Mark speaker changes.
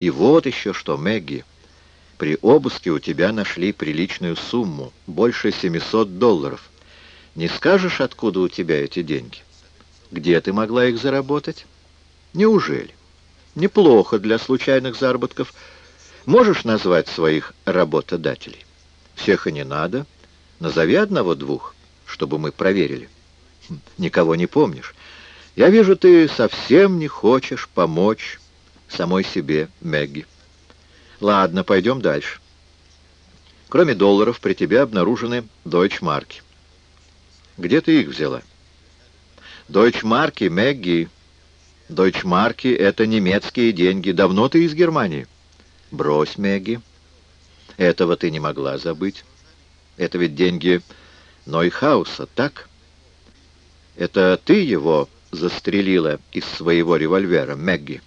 Speaker 1: И вот еще что, Мэгги. При обыске у тебя нашли приличную сумму, больше 700 долларов. Не скажешь, откуда у тебя эти деньги? Где ты могла их заработать? Неужели? Неплохо для случайных заработков. Можешь назвать своих работодателей? Всех и не надо. Назови одного-двух, чтобы мы проверили. Хм, никого не помнишь. Я вижу, ты совсем не хочешь помочь самой себе, Мэгги. Ладно, пойдем дальше. Кроме долларов, при тебе обнаружены дойчмарки. Где ты их взяла? Дойчмарки, Мэгги. Дойчмарки — это немецкие деньги. Давно ты из Германии? Брось, Мэгги. Этого ты не могла забыть. Это ведь деньги Нойхауса, так? Это ты его застрелила из своего револьвера, Мэгги?